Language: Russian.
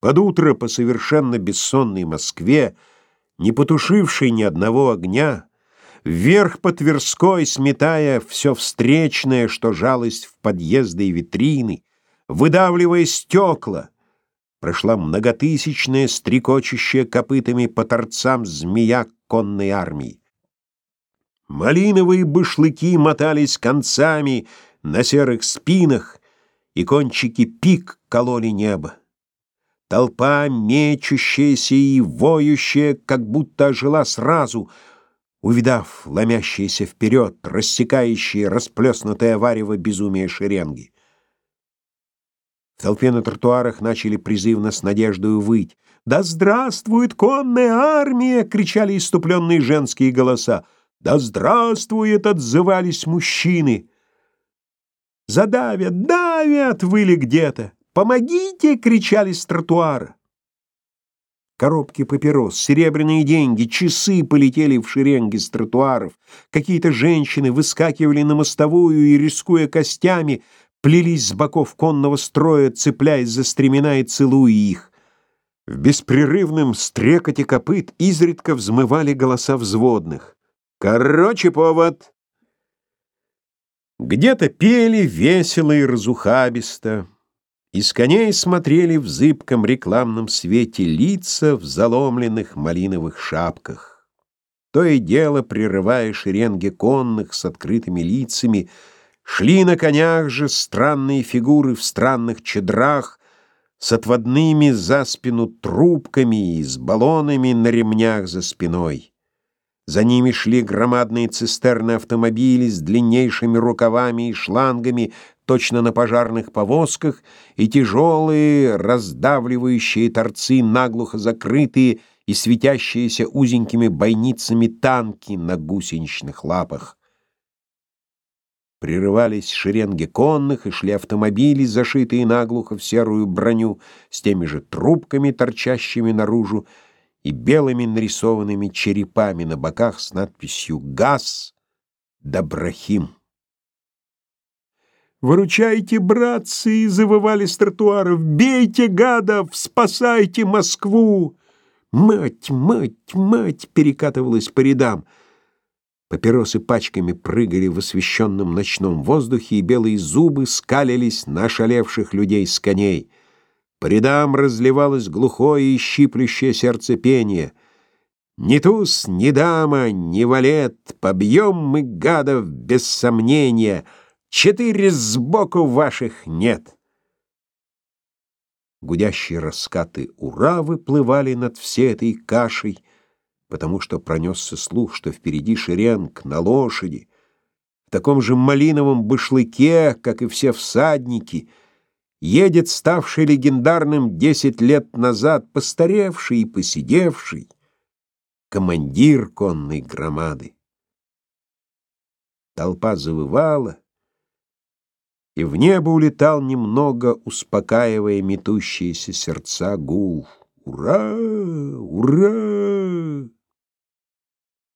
Под утро по совершенно бессонной Москве, не потушившей ни одного огня, Вверх по Тверской, сметая все встречное, что жалость в подъезды и витрины, выдавливая стекла, прошла многотысячная, стрекочущая копытами по торцам змея конной армии. Малиновые башлыки мотались концами на серых спинах, и кончики пик кололи небо. Толпа, мечущаяся и воющая, как будто ожила сразу, увидав ломящиеся вперед, рассекающие расплеснутое варево безумия шеренги. В толпе на тротуарах начали призывно с надеждой выть. «Да здравствует конная армия!» — кричали иступленные женские голоса. «Да здравствует!» — отзывались мужчины. «Задавят, давят!» — выли где-то. «Помогите!» — кричали с тротуара. Коробки папирос, серебряные деньги, часы полетели в шеренги с тротуаров. Какие-то женщины выскакивали на мостовую и, рискуя костями, плелись с боков конного строя, цепляясь за стремена и целуя их. В беспрерывном стрекоте копыт изредка взмывали голоса взводных. «Короче, повод!» Где-то пели весело и разухабисто. Из коней смотрели в зыбком рекламном свете лица в заломленных малиновых шапках. То и дело, прерывая шеренги конных с открытыми лицами, шли на конях же странные фигуры в странных чедрах с отводными за спину трубками и с баллонами на ремнях за спиной. За ними шли громадные цистерны автомобилей с длиннейшими рукавами и шлангами, точно на пожарных повозках, и тяжелые, раздавливающие торцы, наглухо закрытые и светящиеся узенькими бойницами танки на гусеничных лапах. Прерывались шеренги конных и шли автомобили, зашитые наглухо в серую броню, с теми же трубками, торчащими наружу, и белыми нарисованными черепами на боках с надписью «ГАЗ Доброхим». «Выручайте, братцы!» — завывали с тротуаров. «Бейте гадов! Спасайте Москву!» «Мать, мать, мать!» — перекатывалась по рядам. Папиросы пачками прыгали в освещенном ночном воздухе, и белые зубы скалились на ошалевших людей с коней. По рядам разливалось глухое и щиплющее сердцепение. «Ни туз, ни дама, ни валет, побьем мы гадов без сомнения, четыре сбоку ваших нет». Гудящие раскаты «Ура!» выплывали над всей этой кашей, потому что пронесся слух, что впереди шеренг на лошади, в таком же малиновом башлыке, как и все всадники — едет ставший легендарным десять лет назад, постаревший и посидевший, командир конной громады. Толпа завывала, и в небо улетал немного, успокаивая метущиеся сердца гул. «Ура! Ура!»